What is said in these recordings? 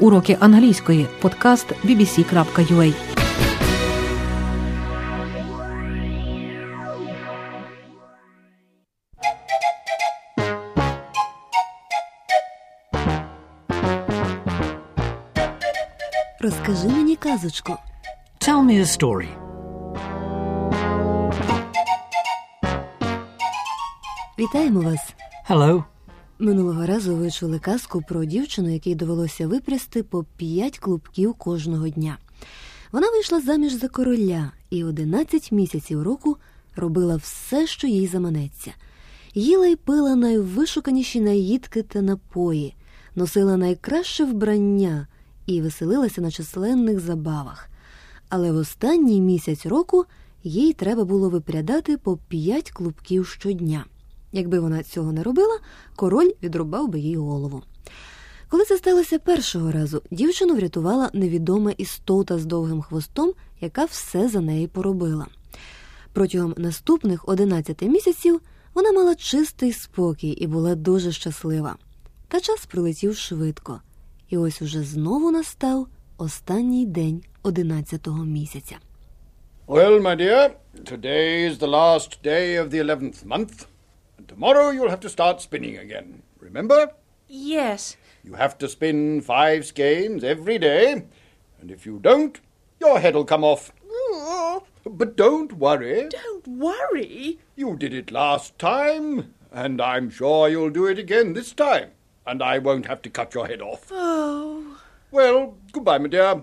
Уроки англійської. Подкаст bbc.ua Розкажи мені казочку. Tell me a story. Вітаємо вас. Hello. Минулого разу ви чули казку про дівчину, якій довелося випрясти по п'ять клубків кожного дня. Вона вийшла заміж за короля і 11 місяців року робила все, що їй заманеться. Їла й пила найвишуканіші наїдки та напої, носила найкраще вбрання і веселилася на численних забавах. Але в останній місяць року їй треба було випрядати по п'ять клубків щодня. Якби вона цього не робила, король відрубав би їй голову. Коли це сталося першого разу, дівчину врятувала невідома істота з довгим хвостом, яка все за неї поробила. Протягом наступних 11 місяців вона мала чистий спокій і була дуже щаслива. Та час прилетів швидко, і ось уже знову настав останній день 11-го місяця. Well, my dear, today is the last day of the eleventh month, and tomorrow you'll have to start spinning again. Remember? Yes. You have to spin five skeins every day, and if you don't, your head'll come off. But don't worry. Don't worry. You did it last time, and I'm sure you'll do it again this time, and I won't have to cut your head off. Oh, Well, goodbye, my dear.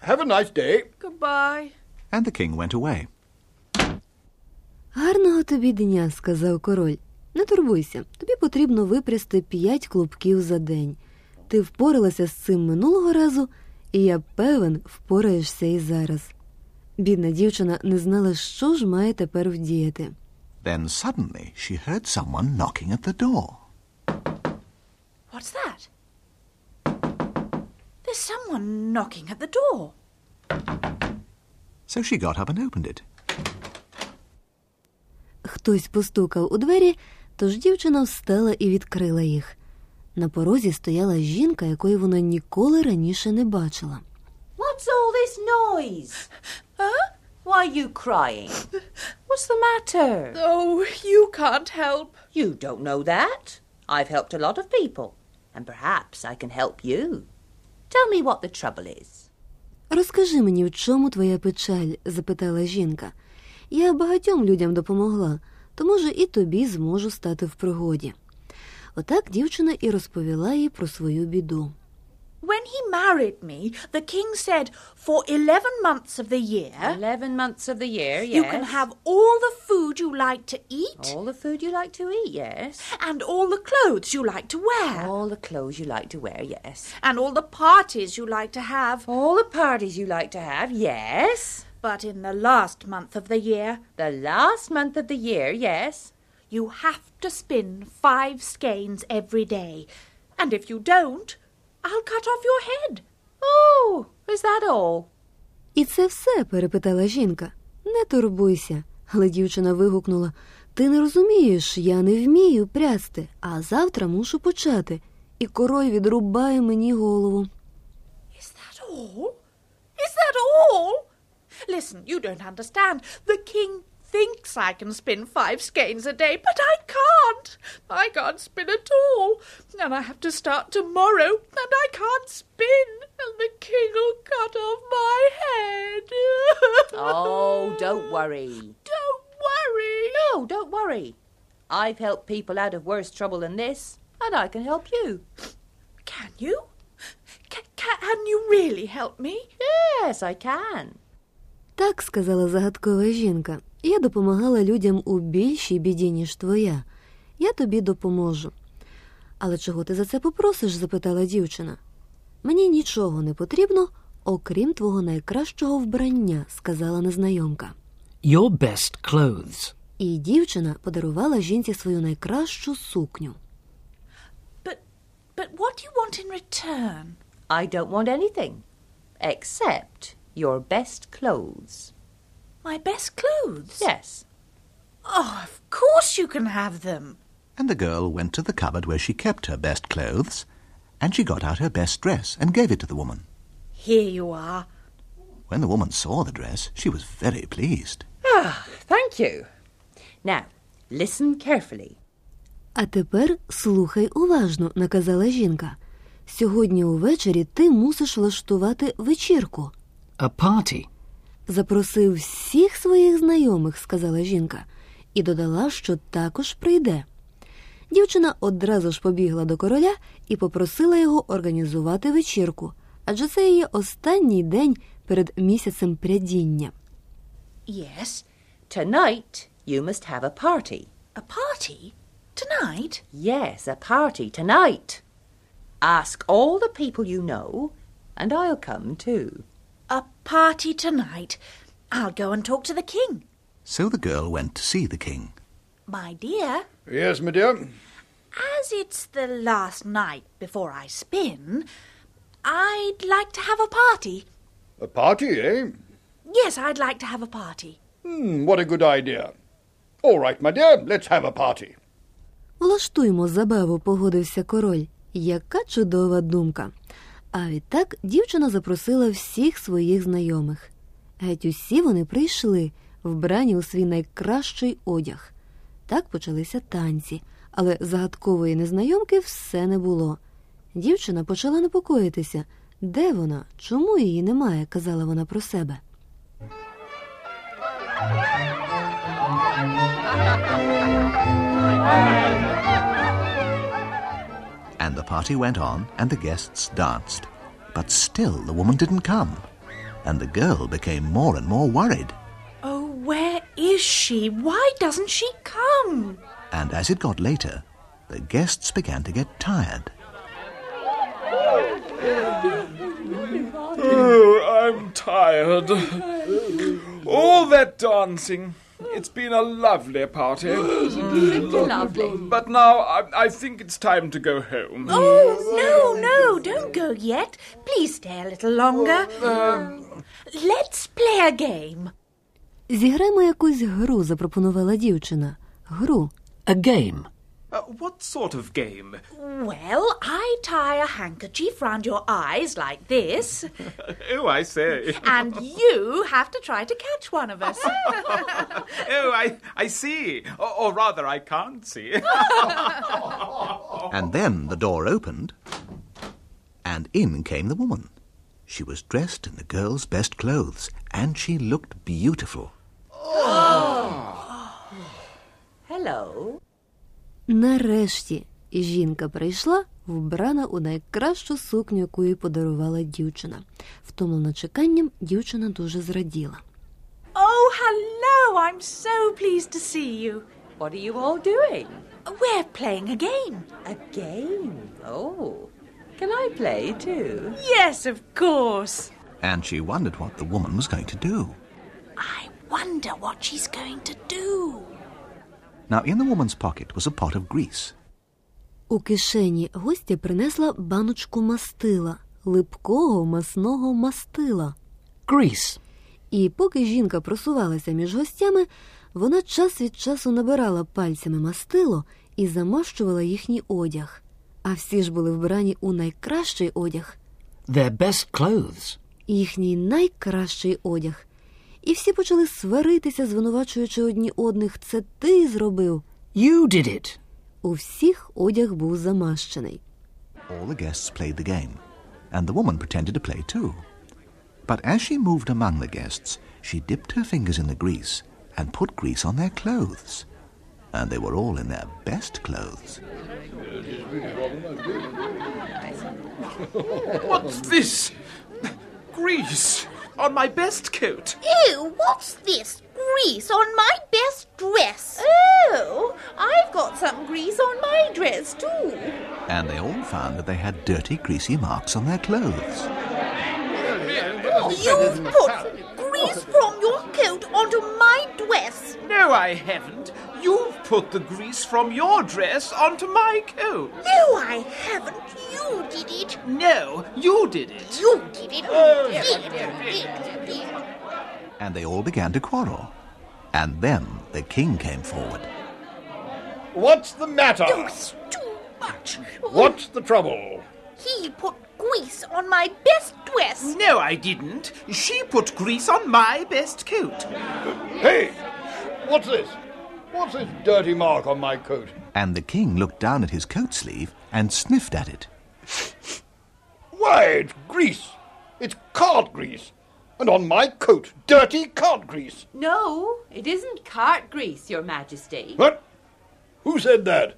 Have a nice day. goodbye. And the king went away. Гарного тобі дня, сказав король. Не турбуйся, тобі потрібно випрясти п'ять клубків за день. Ти впоралася з цим минулого разу, і я певен, впораєшся і зараз. Бідна дівчина не знала, що ж має тепер вдіяти. Then suddenly she heard someone knocking at the door. What's that? There's someone knocking at the door. So she got up and opened it. Хтось постукав у двері, тож дівчина встала і відкрила їх. На порозі стояла жінка, якої вона ніколи раніше не бачила. What's all this noise? Huh? Why are you crying? What's the matter? Oh, you can't help. You don't know that. I've helped a lot of people, and perhaps I can help you. Tell me what the trouble is. Розкажи мені, в чому твоя печаль? запитала жінка. Я багатьом людям допомогла, то, може, і тобі зможу стати в пригоді. Отак дівчина і розповіла їй про свою біду. When he married me, the king said for 11 months of the year, Eleven months of the year, yes. you can have all the food you like to eat all the food you like to eat, yes. and all the clothes you like to wear All the clothes you like to wear, yes. and all the parties you like to have. All the parties you like to have, yes. But in the last month of the year, The last month of the year, yes. you have to spin five skeins every day. And if you don't, I'll cut off your head. Oh, is that all? І це все? перепитала жінка. Не турбуйся. Але дівчина вигукнула Ти не розумієш, я не вмію прясти, а завтра мушу почати. І король відрубає мені голову. Is that all? Is that all? Listen, you don't understand. The king thinks I can spin five skeins a day, but I can't. I can't spin at all. And I have to start tomorrow, and I can't spin. And the king will cut off my head. Oh, don't worry. Don't worry. No, don't worry. I've helped people out of worse trouble than this, and I can help you. Can you? Ca- can you really help me? Yes, I can. Так сказала загадкова жінка. Я допомагала людям у більшій біді, ніж твоя. Я тобі допоможу. Але чого ти за це попросиш? запитала дівчина. Мені нічого не потрібно, окрім твого найкращого вбрання, сказала незнайомка. Your best clothes. І дівчина подарувала жінці свою найкращу сукню. But, but what do you want in return? I don't want anything except your best clothes. My best clothes? Yes. Oh, of course you can have them. And the girl went to the cupboard where she kept her best clothes and she got out her best dress and gave it to the woman. Here you are. When the woman saw the dress, she was very pleased. Ah, thank you. Now, listen carefully. А тепер слухай уважно, наказала жінка. Сьогодні увечері ти мусиш влаштувати вечірку. A party. Запросив всіх своїх знайомих, сказала жінка, і додала, що також прийде. Дівчина одразу ж побігла до короля і попросила його організувати вечірку, адже це її останній день перед місяцем прядіння. Yes. Tonight, you must have a party. A party? Tonight? Yes, a party tonight. Ask all the people you know, and I'll come too. A party tonight. I'll go and talk to the king. So the girl went to see the king. My dear, Yes, my dear. as it's the last night before I spin, I'd like to have a party. A party, eh? Yes, I'd like to have a party. Hmm, what a good idea. All right, my dear, let's have a party. Влаштуймо забаву, погодився король. Яка чудова думка. А відтак дівчина запросила всіх своїх знайомих. Геть усі вони прийшли, вбрані у свій найкращий одяг. Так почалися танці, але загадкової незнайомки все не було. Дівчина почала непокоїтися. Де вона? Чому її немає? казала вона про себе. And the party went on, and the guests danced. But still the woman didn't come. And the girl became more and more worried. Oh, where is she? Why doesn't she come? And as it got later, the guests began to get tired. Oh, I'm tired. All that dancing. It's been a lovely party. lovely. But now I, I think it's time to go home. Oh, no, no, don't go yet. Please stay a little longer. Let's play a game. Зіграємо якусь гру, запропонувала дівчина. Гру. A game. Uh, what sort of game? Well, I tie a handkerchief round your eyes like this, Oh, I say. and you have to try to catch one of us. Oh, I, I see. Or, or rather, I can't see. And then the door opened, and in came the woman. She was dressed in the girl's best clothes, and she looked beautiful. Oh. Hello. Нарешті жінка прийшла, вбрана у найкращу сукню, яку їй подарувала дівчина. Втомлена чеканням, дівчина дуже зраділа. oh, hello! I'm so pleased to see you. What are you all doing? We're playing a game. A game. Oh. Can I play too? Yes, of course. And she wondered what the woman was going to do. I wonder what she's going to do. Now, in the woman's pocket was a pot of grease. У кишені гостя принесла баночку мастила, липкого масного мастила. Grease. І поки жінка просувалася між гостями, вона час від часу набирала пальцями мастило і замащувала їхній одяг. А всі ж були вбрані у найкращий одяг, Their best clothes. їхній найкращий одяг. І всі почали сваритися, звинувачуючи одні одних. Це ти зробив. You did it. У всіх одяг був замащений. All the guests played the game, and the woman pretended to play too. But as she moved among the guests, she dipped her fingers in the grease and put grease on their clothes. And they were all in their best clothes. What's this? Grease On my best coat. Ew, what's this? Grease on my best dress. Oh, I've got some grease on my dress too. And they all found that they had dirty, greasy marks on their clothes. You've put grease from your coat onto my dress. No, I haven't. You've put the grease from your dress onto my coat. No, I haven't. You did it. No, you did it. You did it. Oh, Did, did, did. And they all began to quarrel. And then the king came forward. What's the matter? It's too much. What's the trouble? He put grease on my best dress. No, I didn't. She put grease on my best coat. Hey! What's this? What's this dirty mark on my coat? And the king looked down at his coat sleeve and sniffed at it. Why, it's grease. It's cart grease. And on my coat, dirty cart grease. No, it isn't cart grease, Your Majesty. What? Who said that?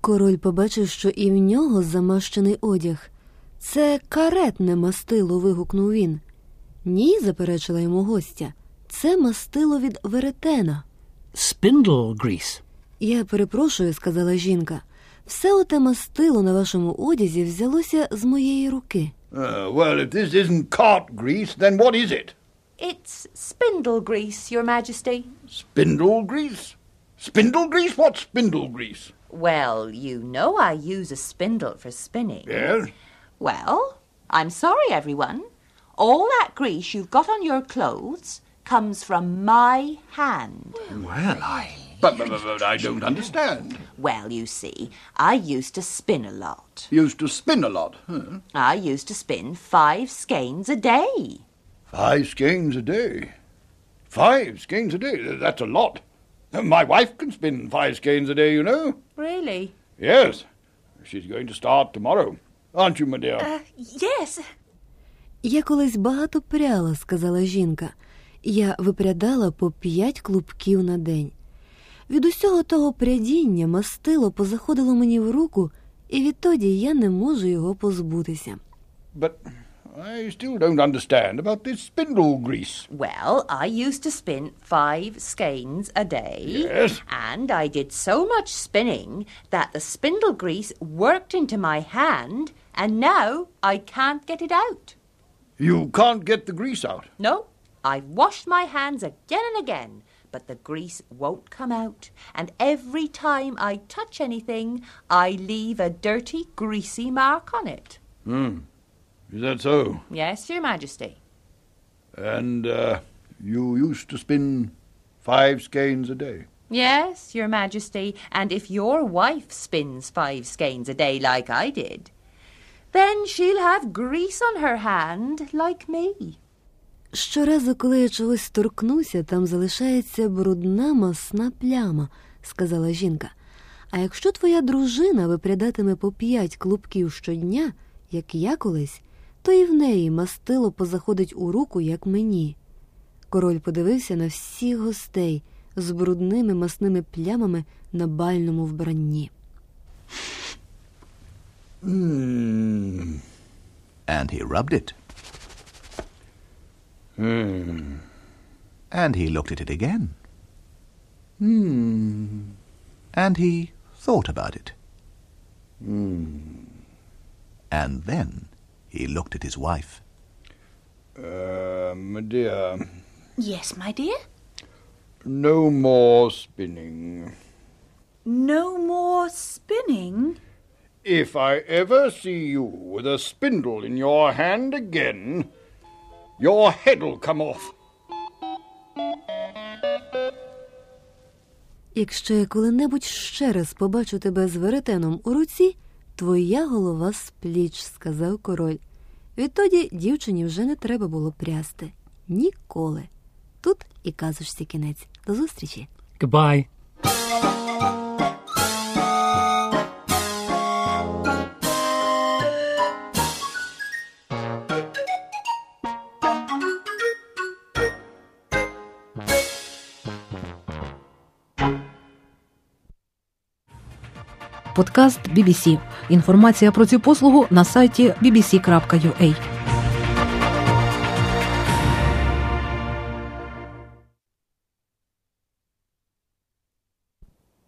Король побачив, що і в нього замащений одяг. Це каретне мастило. вигукнув він. Ні, заперечила йому гостя. Це мастило від веретена. Spindle grease. Я перепрошую, сказала жінка. Все оте мастило на вашому одязі взялося з моєї руки. Uh, well, if this isn't cart grease, then what is it? It's spindle grease, Your Majesty. Spindle grease? Spindle grease? What's spindle grease? Well, you know I use a spindle for spinning. Yes? Well, I'm sorry, everyone. All that grease you've got on your clothes comes from my hand. Well, I. But, but, but, but I don't understand. Well, you see, I used to spin a lot. Used to spin a lot, huh? I used to spin five skeins a day. Five skeins a day. Five skeins a day? That's a lot. My wife can spin five skeins a day, you know. Really? Yes. She's going to start tomorrow. Aren't you, my dear? Uh, yes. Я колись багато пряла, сказала жінка. Я випрядала по п'ять клубків на день. Від усього того прядіння мастило позаходило мені в руку, і відтоді я не можу його позбутися. But I still don't understand about this spindle grease. Well, I used to spin five skeins a day. Yes? And I did so much spinning that the spindle grease worked into my hand, and now I can't get it out. You can't get the grease out. No, I've washed my hands again and again, but the grease won't come out. And every time I touch anything, I leave a dirty, greasy mark on it. Hmm. Is that so? Yes, Your Majesty. And uh, you used to spin five skeins a day? Yes, Your Majesty, and if your wife spins five skeins a day like I did, then she'll have grease on her hand like me. Щоразу, коли я чогось торкнуся, там залишається брудна масна пляма, сказала жінка. А якщо твоя дружина випрядатиме по п'ять клубків щодня, як я колись, то і в неї мастило позаходить у руку, як мені. Король подивився на всіх гостей з брудними масними плямами на бальному вбранні. And he rubbed it. Hmm. And he looked at it again. Hmm. And he thought about it. Hmm. And then he looked at his wife. Uh, my dear, Yes, my dear? no more spinning. No more spinning? If I ever see you with a spindle in your hand again, your head'll come off. Якщо я коли-небудь ще раз побачу тебе з веретеном у руці, твоя голова з пліч, сказав король. Відтоді дівчині вже не треба було прясти. Ніколи. Тут і казочці кінець. До зустрічі. Goodbye. Подкаст BBC. Інформація про цю послугу на сайті bbc.ua.